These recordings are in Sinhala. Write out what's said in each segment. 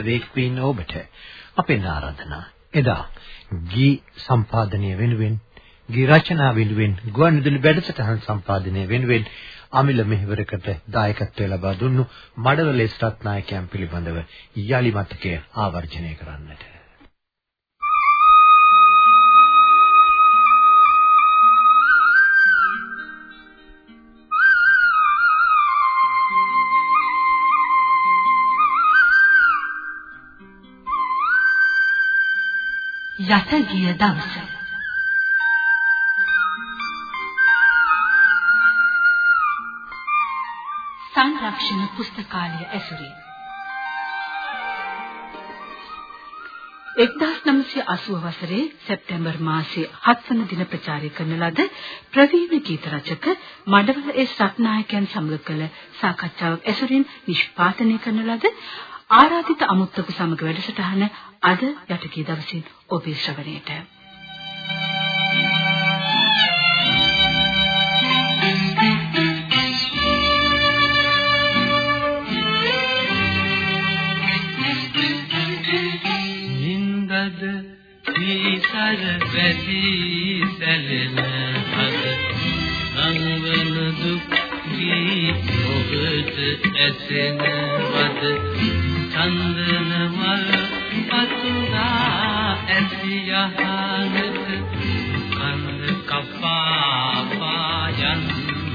රේක්වීන් ඔබට අපේ ආරාධනා එදා ගී සම්පාදනය වෙනුවෙන් ගී රචනා වෙනුවෙන් ගුවන්විදුලි වැඩසටහන් සම්පාදනය වෙනුවෙන් අමිල මෙහෙවරකට දායකත්වය ලබා දුන්නු මඩවල ස්රත්නායකයන් පිළිබඳව යලි මතකය ආවර්ජනය කරන්නට. යට ගිය දවස. සංරක්ෂණ පුස්තකාලය ඇසුරින්. 1980 වසරේ සැප්තැම්බර් මාසයේ 7 වන දින ප්‍රචාරය කරන ලද ප්‍රවීණ ගීත රචක මඩවල එස් රත්නායකයන් සමග කළ සාකච්ඡාවක් ඇසුරින් නිෂ්පාදනය කරන ලද ආරාධිත අමුත්තක සමග වැඩසටහන අද යටකී දවසින් ඔබේ ශ්‍රවණයට. නින්දද විසර වැසි සැලෙන අද සංවන දුක් ගී ඔබට ඇසෙන වද චන්දන මල් පතුරා ඇසියහනට කන්ද කපා පායන්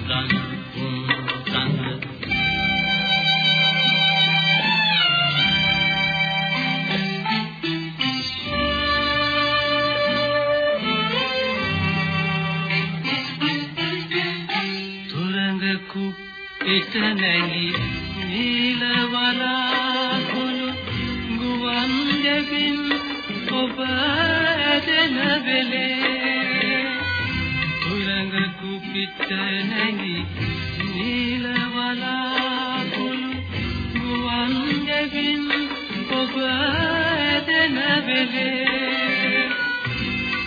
දන් උන්සන්ද තුරඟ කුපිට නැගී නීලවලා දෙවින් ඔබ ඇදෙන වෙලේ උලඟ කුපිට නැගි නීල වලාකුළු ගුවන් දෙවින් ඔබ ඇදෙන වෙලේ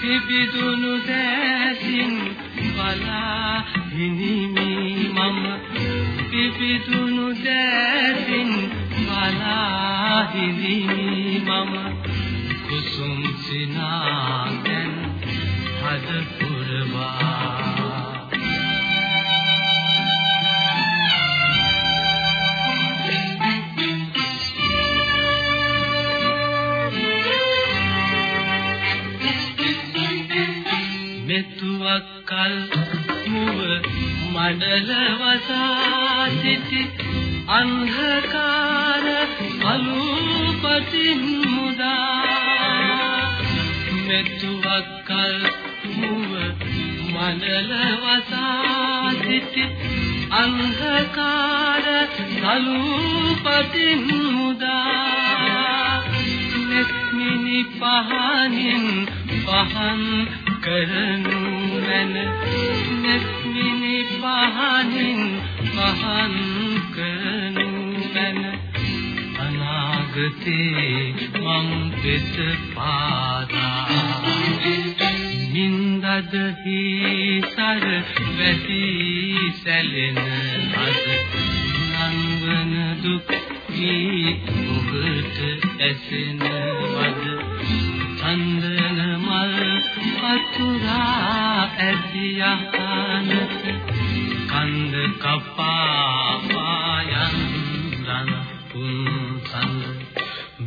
පිබිදුණු දැසින් බලා හිනිමි මම පිබිදුණු දැසින් බලා හිනිමි මම කුසුම් සිනාගෙන් හද පුරවා මෙතුවක් කල් මුව මඩල වසා සිටි අන්ධකාර අලුපතින් මුදා මෙතුවක් කල් මුව මනල වසා සිටි අන්ධකාර අලුපතින් මුදා මෙත්මිනි පහනින් පහන් කරනු මැන මෙත්මිනි පහනින් පහන් කරනු මැන අනාගතේ මං වෙත පාදා. නින්දද හිසර වැසි සැලෙන අද නංවන දුක් කී ඔබට ඇසෙන වද. චන්දන මල් පතුරා ඇදියහනට කන්ද කපා පායන්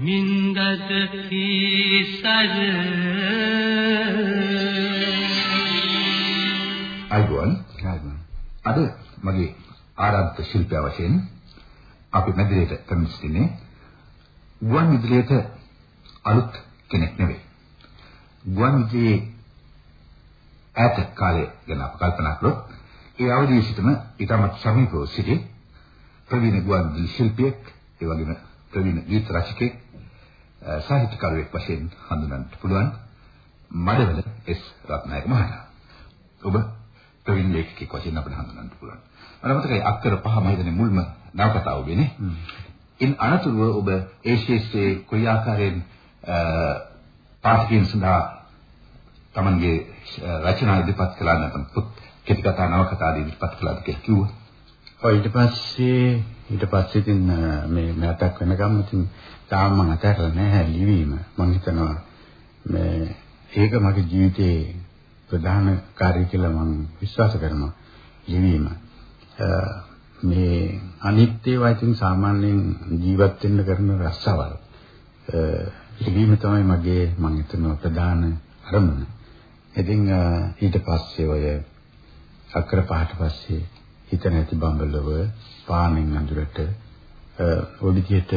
මින්දද හිසර අයිබෝන් අද මගේ ආරාධිත ශිල්පියා වශයෙන් අපි මැදිරියට කරන සිටින්නේ ගුවන් විදුලියට අලුත් කෙනෙක් නෙවෙයි. ගුවන් විදුලියේ ඈත කාලය ගැන අප කල්පනා කළොත් ඒ අවධියේ සිටම ඊටමත් සමීපව සිටි ප්‍රවීණ ගුවන් විදුලි ශිල්පියෙක් ඒ වගේම ප්‍රවීණ ගීත රචකයෙක් සාහිත්‍යකාරයෙක් වශයෙන් හඳුනන්නට පුළුවන් මඩවල එස් රත්නායක මහතා. ඔබ ප්‍රවීණ ලේඛකයෙක් වශයෙන් අපිට හඳුනන්න පුළුවන්. මට මතකයි අක්කර පහ මම හිතන්නේ මුල්ම නවකතාව වෙන්නේ. ඉන් අනතුරුව ඔබ ඒ ශේෂ්ත්‍රයේ කොයි ආකාරයෙන් පාඨකයන් සඳහා තමන්ගේ රචනා ඉදිරිපත් කළා නැත්නම් පුත් කෙටි කතා නවකතා ඉදිරිපත් කළාද කියලා කිව්වා. ඔය ඊට පස්සේ ඊට පස්සේ ඉතින් මේ මතක් වෙනකම් ඉතින් තාම මම අතහැරලා නැහැ ලිවීම. මම හිතනවා මේ ඒක මගේ ජීවිතේ ප්‍රධාන කාර්යය කියලා මම විශ්වාස කරනවා ලිවීම. මේ අනිත් ඒවා ඉතින් සාමාන්‍යයෙන් ජීවත් වෙන්න කරන රස්සාවල්. ලිවීම තමයි මගේ මම හිතනවා ප්‍රධාන අරමුණ. ඉතින් ඊට පස්සේ ඔය අක්‍ර පහට පස්සේ හිත නැති බඹලව පානෙන් අඳුරට ඔඩිතියට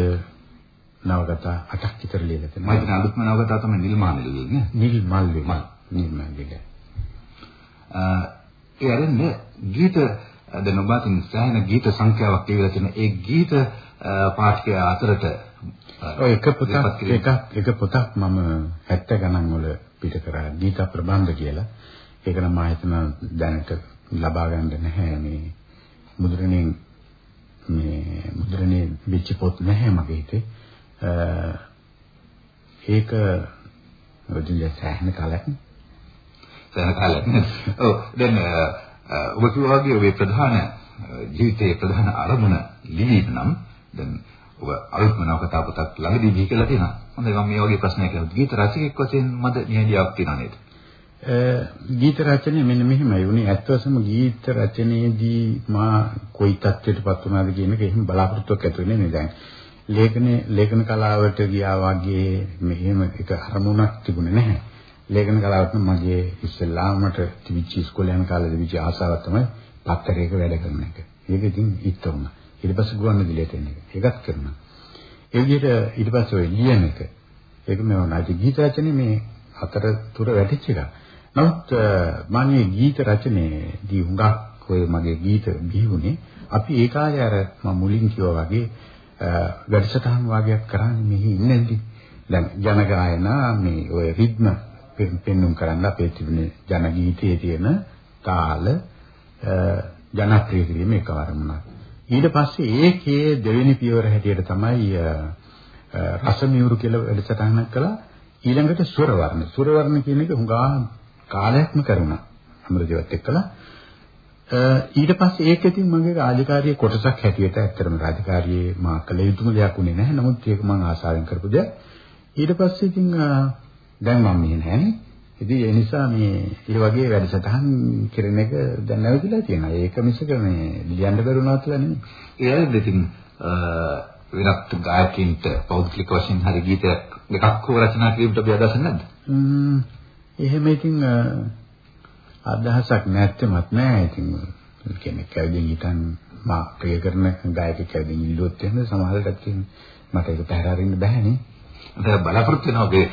නවකතා අටක් විතර ලියලා තියෙනවා. මම අලුත්ම නවකතා තමයි නිල් මානෙලු නේ. නිල් මල්ලි. නිල් මල්ලි. ඒ අරින්ද ගීත දැන් ඔබ අතින් සෑහෙන ගීත සංඛ්‍යාවක් කියවිලා තියෙන ඒ ගීත පාඨකය අතරට ඔය එක පොතක් එක එක පොතක් මම 70 ගණන් වල පිට කරා ගීත ප්‍රබන්ධ කියලා. ඒක නම් මම හිතන දැනට ලබා ගන්න නැහැ මේ මුද්‍රණයෙන් මේ මුද්‍රණයේ වෙච්ච පොත් නැහැ මගේ හිතේ. ඒක ඔදින සෑහෙන කාලයක් සෑහෙන කාලයක් ඔව් දැන් ඔබ කිව්වා වගේ ඔබේ ප්‍රධාන ජීවිතයේ ප්‍රධාන අරමුණ ලිවීම නම් දැන් ඔබ අලුත්ම නවකතා පොතක් ළඟදී බිහි කළා තියෙනවා. හොඳයි මම මේ වගේ ප්‍රශ්නයක් අහුවා. ගීත රචකෙක් වශයෙන් මද නිහඬියාවක් තියෙනවා නේද? ගීත රචනය මෙන්න මෙහෙමයි උනේ ඇත්ත වශයෙන්ම ගීත රචනයේදී මා කොයි තත්ත්වයකටපත් වුණාද කියන එක එහෙම බලාපොරොත්තුවක් ඇති වෙන්නේ නෑ දැන්. ලේඛනේ ලේඛන කලාවට ගියා වගේ මෙහෙම එක අරමුණක් තිබුණේ නැහැ. ලේඛන කලාවට මගේ ඉස්සෙල්ලාමට තිබිච්ච ඉස්කෝලේ යන කාලේ තිබිච්ච ආසාවක් තමයි පත්තරයක වැඩ කරන එක. ඒක ඉතින් ඉත්ත වුණා. ඊට පස්සේ ගුවන්විදුලියට එන එක. ඒකත් කරනවා. ඒ විදිහට ඊට පස්සේ ඔය ලියන එක. ඒක මේ වුණා ගීත රචනයේ මේ අතර තුර වැටිච්ච එකක් නමුත් මානේ ගීත රචනයේදී හුඟක් ඔය මගේ ගීත බිහිුනේ අපි ඒ කාලේ අර මම මුලින් කිව්වා වගේ වැඩසටහන් වාගයක් කරන්නේ මෙහි ඉන්නේදී. දැන් ජන ගායනා මේ ඔය රිද්ම පෙන්눔 කරන්න අපේ තිබුණේ ජන ගීතයේ තියෙන තාල ජනප්‍රිය කිරීම එකවරම ඊට පස්සේ ඒකේ දෙවෙනි පියවර හැටියට තමයි රසමියුරු කියලා වැඩසටහනක් කළා. ඊළඟට ස්වර වර්ණ. ස්වර වර්ණ කියන එක හුඟා කාලයක්ම කරුණා අමරජීවත් එක්කලා. ඊට පස්සේ ඒක ඉතින් මගේ රාජකාරියේ කොටසක් හැටියට ඇත්තටම රාජකාරියේ මා කළ යුතුම දෙයක් උනේ නැහැ. නමුත් ඒක මම ආසාවෙන් කරපු දෙයක්. ඊට පස්සේ ඉතින් දැන් මම මෙහෙ නැහැනේ. ඉතින් ඒ නිසා මේ ඒ වගේ වැඩසටහන් කරන එක දැන් නැවතිලා තියෙනවා. ඒක මිසක මේ ලියන්න බැරුණා කියලා නෙමෙයි. ඒ අය ඉතින් වෙනත් ගායකින්ට පෞද්ගලික වශයෙන් හරි ගීතයක් එකක් හෝ රචනා කිරීමට ඔබ අදහස් නැද්ද? එහෙම ඉතින් අදහසක් නැත්තෙමත් නෑ ඉතින් කියන්නේ කැවිදින් හිටන් මා ප්‍රිය කරන ගායකයෙක් කැවිදින් ඉල්ලුවොත් එහෙම සමහරවිට කියන්නේ මට ඒක පැහැර අරින්න බෑනේ. ඒක බලාපොරොත්තු වෙනවා ඔබේ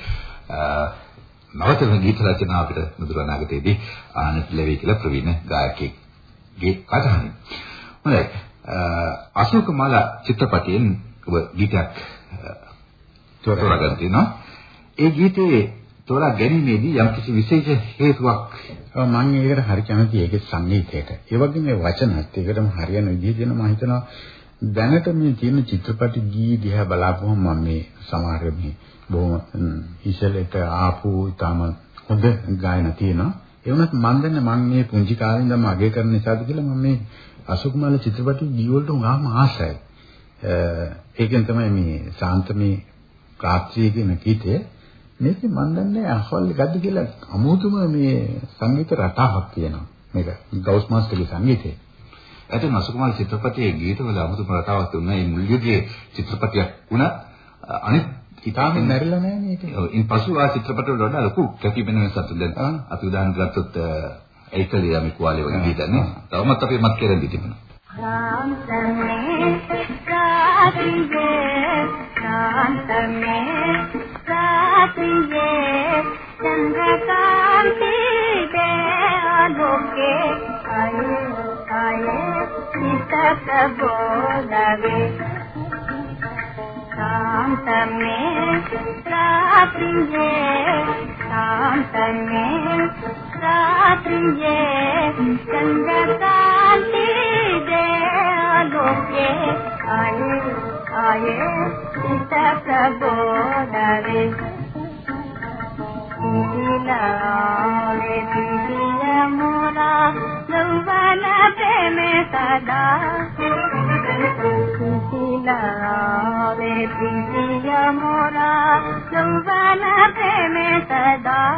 නවතන ගීත රචනා අපිට මුදුරනාගතේදී ආනත් ලැබෙයි කියලා ප්‍රවීණ ගායකයෙක්ගේ කතාවනේ. හොඳයි. අශෝකමාල චිත්‍රපටයෙන් ඔබ ගීතයක් තෝරාගන්න තියෙනවා. ඒ ගීතයේ තෝරා ගැනීමේදී යම්කිසි විශේෂ හේතුවක් මම ඒකට හරි කැමතියි ඒකේ සංගීතයට. ඒ වගේම මේ වචනත් ඒකටම හරියන විදිහ දෙන මම හිතනවා දැනට මේ තියෙන චිත්‍රපට ගී දිහා බලාපුවම මම මේ සමහර මේ බොහොම ඉසලට ආපු ඊටම හොඳ ගායන තියෙනවා. ඒ වුණත් මම දන්නේ මම මේ පුංචි කාලේ ඉඳන්ම අගය කරන නිසාද කියලා මම මේ අසුකුමාල චිත්‍රපට ගී වලට උගාම ආසයි. ඒකෙන් තමයි මේ ශාන්තමේ රාත්‍රිය කියන ගීතය මේක මම දන්නේ අහවල් ගද්ද කියලා අමුතුම මේ සංගීත රටාවක් තියෙනවා. මේක ගෞස් මාස්ටර්ගේ සංගීතය. ඇත්තම අසුකුමාර චිත්‍රපටයේ ගීතවල අමුතුම රටාවක් තිබුණා. මේ මුල් යුගයේ චිත්‍රපටයක් වුණා. අනිත් ඉතාලම මැරිලා නැහැ මේක. ඔව්. ඉන් පසු ආ චිත්‍රපට වල වඩා ලොකු කැපිපෙන වෙනසක් දැන් අපි උදාහරණ ගත්තොත් ඒකලිය අපි කුවාලේ වගේ ගීතන්නේ. තවමත් අපි මත් කෙරෙන් තිබෙනවා. राम में साथिये शांत में साथिये चंद्रकांति के आलोके आए आए चितक बोलवे शांत में साथिये शांत में साथिये चंद्रकांति लोके ආයේ හිත ප්‍රබෝධවේ ඉදිනාලේ පිටිය මොනා නවන ප්‍රේමේ සදා ඉදිනාලේ පිටිය මොනා නවන ප්‍රේමේ සදා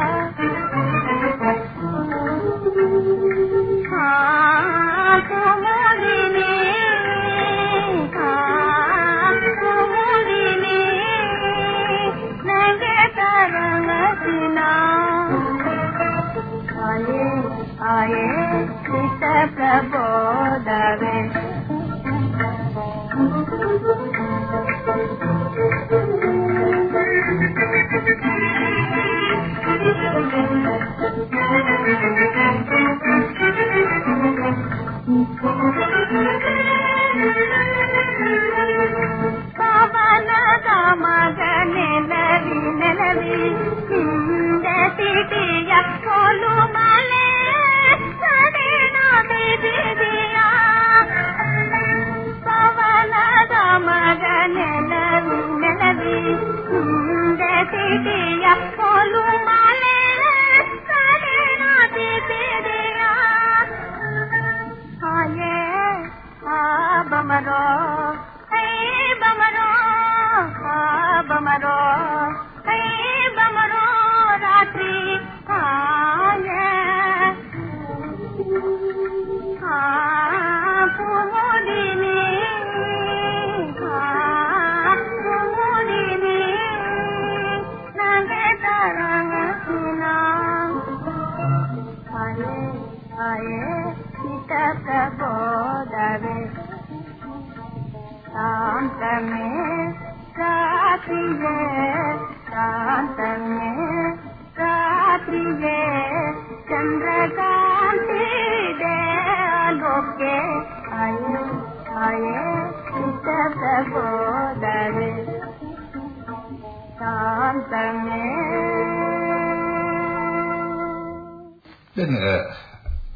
දැන් අ,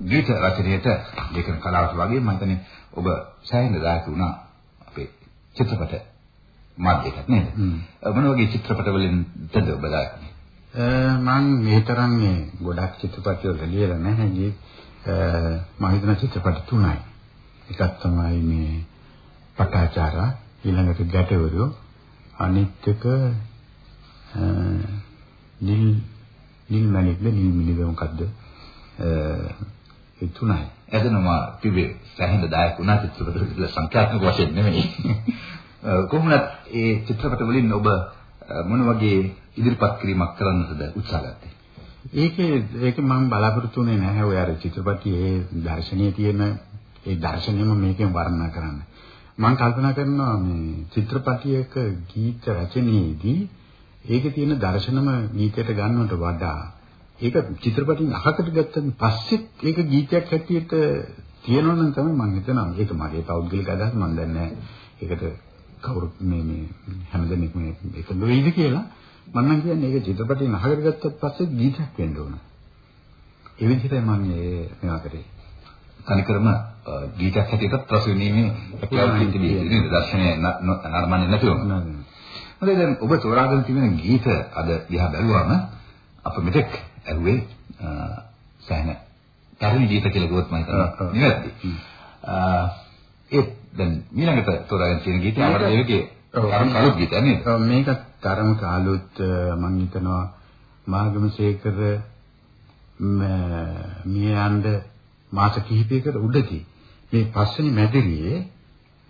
ගීත රචනයේට ලේඛන කලාවට වගේ මම හිතන්නේ ඔබ සෑහෙන දායක වුණා. අපේ චිත්‍රපට මාධ්‍යයකට නේද? මොන වගේ චිත්‍රපට වලින්ද ඔබ වුනේ? මම මේ තරම් මේ ගොඩක් චිත්‍රපට වල ලියලා නැහැ ගේ මම හිතන චිත්‍රපට තුනයි. එකක් තමයි මේ පටාචාරා ඊළඟට ගැටවරු අනිත් එක නිල් නිල් මැණික්ද නිල් මිලිද මොකද්ද ඒ තුනයි. එදෙනම තිබේ සෑහෙන දායක වුණා චිත්‍රපට වල සංඛ්‍යාත්මක වශයෙන් නෙමෙයි. අ, කොහොමද ඒ චිත්‍රපට වලින් ඔබ අ, මොන වගේ ඉදිරිපත් කිරීමක් කරන්නද උත්සාහ ගත්තේ? ඒකේ ඒක මම බලාපොරොත්තු වෙන්නේ නැහැ ඔය අර චිත්‍රපටයේ දර්ශනීය තියෙන ඒ දර්ශනයම මේකෙන් වර්ණනා කරන්න. මම කල්පනා කරනවා මේ චිත්‍රපටයක ගීත රචනයේදී ඒකේ තියෙන දර්ශනම ගීතයට ගන්නවට වඩා ඒක චිත්‍රපටින් අහකට ගත්තන් පස්සෙත් ඒක ගීතයක් හැටියට තියෙනවා නම් තමයි මම හිතනවා ඒක මගේ පෞද්ගලික අදහස මම දන්නේ නැහැ. ඒකට කවුරු මේ මේ හැමදෙනෙක් මේ ඒක නොවේද කියලා මම නම් කියන්නේ ඒක චිත්‍රපටින් අහකට ගත්තත් පස්සේ ගීතයක් වෙන්න ඕන. ඒ විදිහටයි මම මේ මේවා කරේ. තනිකරම ගීතයක් හැටියට රස විඳීමේ හැකියාවක් තිබෙන්නේ නේද? දර්ශනය නර්මන්නේ නැතිවම. නේද? හොඳයි දැන් ඔබ තෝරාගෙන තිබෙන ගීත අද දිහා බැලුවම අප මෙතෙක් ඇහුවේ සෑහෙන තරණ ගීත කියලා ගොත් මම ඔව්. නිවැරදි. ඒ දැන් ඊළඟට තෝරාගෙන තියෙන ගීතය අමරදේවගේ ඔව්. තරම් අලුත් ගීතයක් නේද? ඔව්, මේක තරමක අලුත් මම හිතනවා මාගමසේකර මිය යන්න මාස කිහිපයකට උඩදී මේ පස්වෙනි මැදිරියේ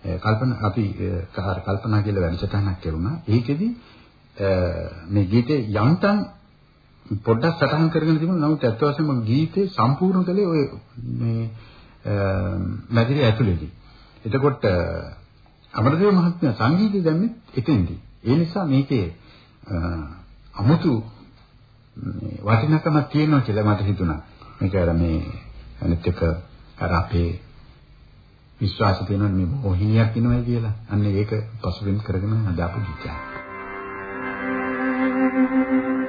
කල්පනා අපි කල්පනා කියලා වැඩසටහනක් කරුණා. ඒකෙදි මේ ගීතේ යන්තම් පොඩ්ඩක් සටහන් කරගෙන තිබුණා. නමුත් ඇත්ත වශයෙන්ම ගීතේ සම්පූර්ණ කළේ ඔය මේ අ, මැදිරිය ඇතුළේදී. එතකොට අ, අමරදේව මහත්මයා සංගීතය දැම්මේ එතෙන්දී. ඒ නිසා මේකේ අ, අමුතු මේ වටිනකමක් තියෙනවා කියලා මට හිතුණා. මේක අර මේ අනිත් එක අර අපේ විශ්වාසය තියෙනවා මේ මොහිනියක් වෙනවා කියලා. අන්න ඒක පසුබිම් කරගෙන හදාපු ගීතයක්.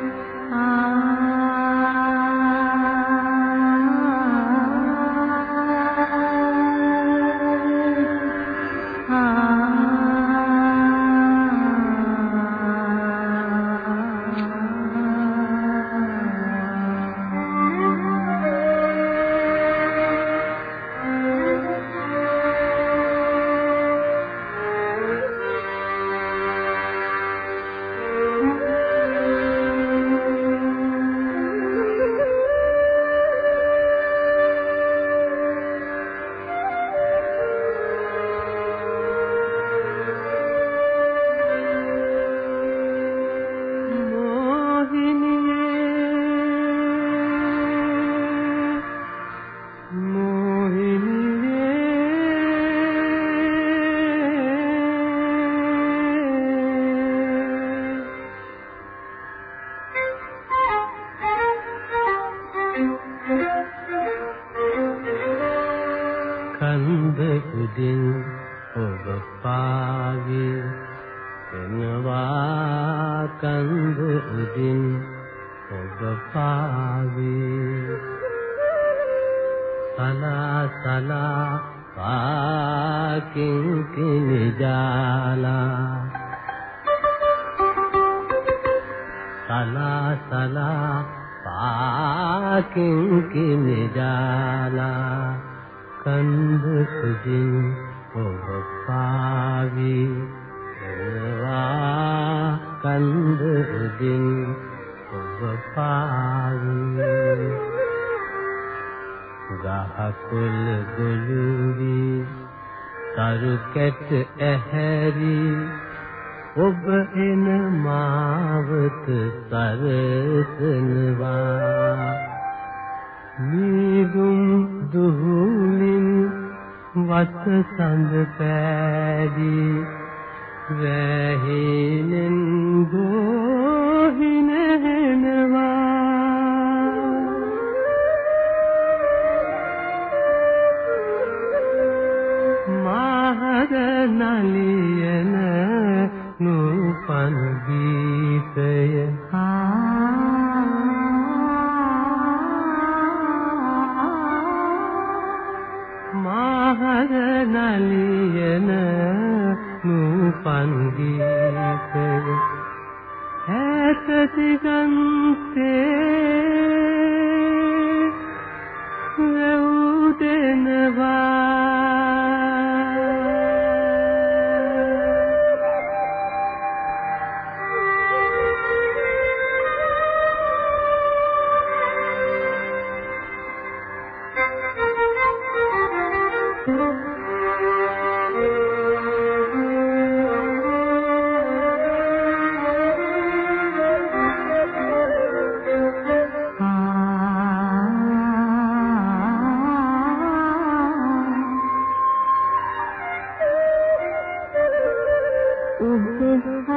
ಆ කොප්පාගේ වෙනවා කඳු උදින් ඔබ පාවේ සලා සලා පාකින් කිනිජා ගහකොළ ගොළුවි තරු කැට ඇහැරි ඔබ එන මාවත සරසනවා. මීදුම් දුහුලින් වත සඳ පෑදී වැහිනෙන් ගෝහිනනවා නලියන නූපන් ගීතය. මාහද නලියන නූපන් ගීතය. ඈත දිගන්තේ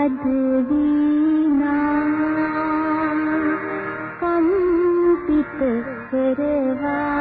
හදවිනා කම්පිත කරවා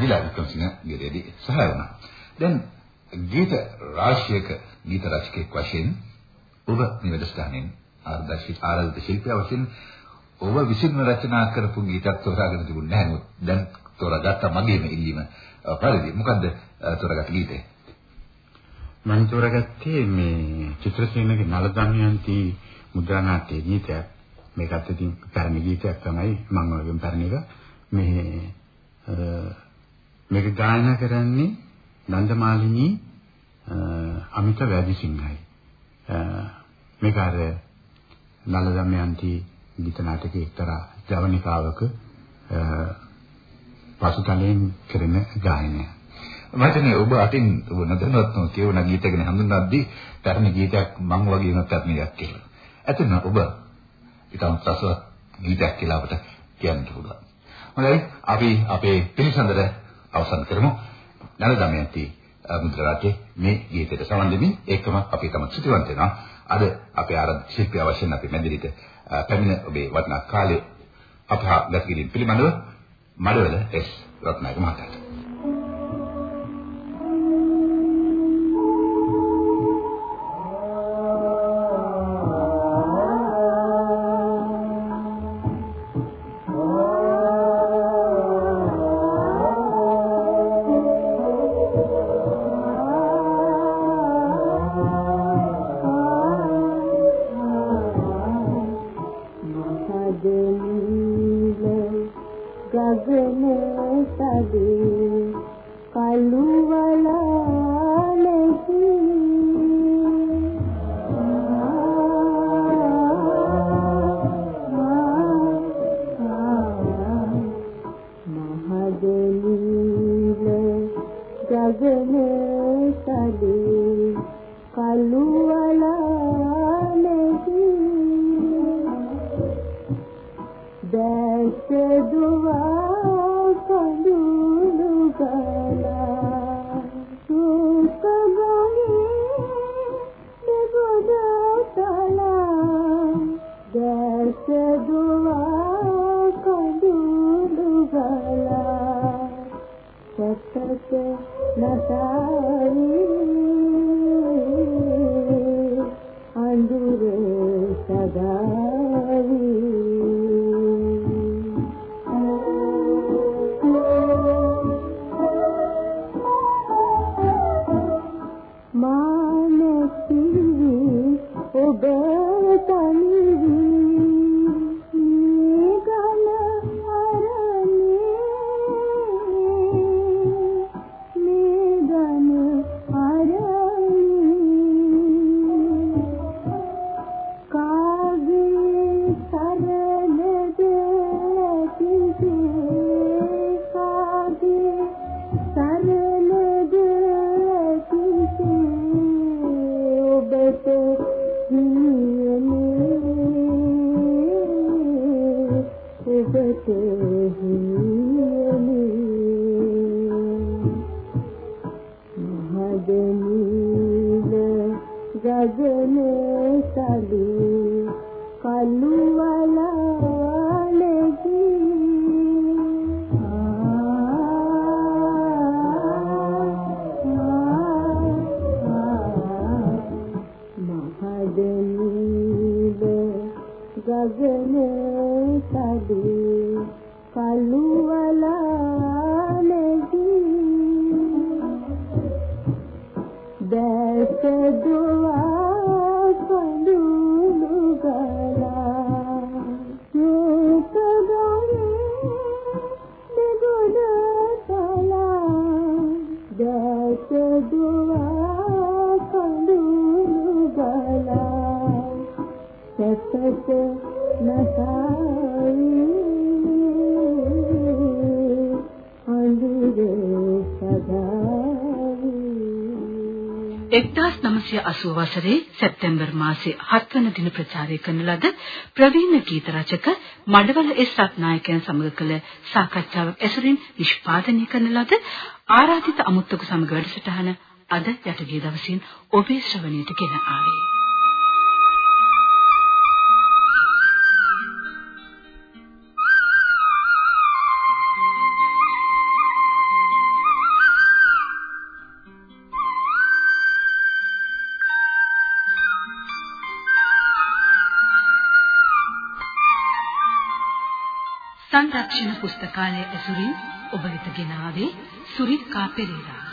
විලා වික්‍රමසිංහ ගිරේදී සහාය වුණා. දැන් ගීත රාශියක ගීත රචකෙක් වශයෙන් ඔබ නිවැරදිස්ථානෙන් ආරාධිත ආරාධිත ශිල්පියා වශයෙන් ඔබ විසින්ම රචනා කරපු ගීතයක් තෝරාගෙන තිබුණේ නැහැ නමුත් දැන් තෝරාගත්ත මගේම ඉල්ලීම අ, පරිදි මොකද්ද අ, තෝරාගත්ත ගීතය? මම තෝරගත්තේ මේ චිත්‍රසේනගේ නල දමයන්ති මුද්‍රා නාට්‍ය ගීතයක්. මේකත් ඉතින් පැරණි ගීතයක් තමයි මම වගේම පැරණි එක. මේ අ, මේක ගායනා කරන්නේ නන්දමාලිනී අ, අමිත වැදිසිංහයි. අ, මේක අර නල දමයන්ති ගීත නාටකයේ එක්තරා ජවනිකාවක අ, පසුතලයෙන් කරන ගායනයක්. මම හිතන්නේ ඔබ අතින් ඔබ නොදැනුවත්ව කියවන ගීත ගැන හඳුන්වද්දී පැරණි ගීතයක් මම වගේම පැරණි එකක් කියලා. ඇත්තම ඔබ ඊටම රසවත් ගීතයක් කියලා අපට කියන්න පුළුවන්. හොඳයි අපි අපේ පිළිසඳර අවසන් කරමු. නල දමයන්ති මුද්‍රාජේ මේ ගීතයට සමන් දෙමින් ඒකම අපි තම සිතුවන්ත වෙනවා. අද අපේ ආරාධිත ශිල්පියා වශයෙන් අපි මැදිරිට අ, පැමිණ ඔබේ වටිනා කාලය අප ගත කිරීම පිළිබඳව මඩවල එස් රත්නායක මහතාට ගගනේ තදී කළුවලානෙහි දැස දුර 1980 වසරේ සැප්තැම්බර් මාසයේ 7 වන දින ප්‍රචාරය කරන ලද ප්‍රවීණ ගීත රචක මඩවල එස් රත්නායකයන් සමග කළ සාකච්ඡාවක් ඇසුරින් නිෂ්පාදනය කරන ලද ආරාධිත අමුත්තක සමග වැඩසටහන අද යටගිය දවසින් ඔබේ ශ්‍රවණයට ගෙන ආවේ. සංරක්ෂණ පුස්තකාලය ඇසුරින් ඔබ වෙත ගෙනාවේ සුරිකා පෙරේරා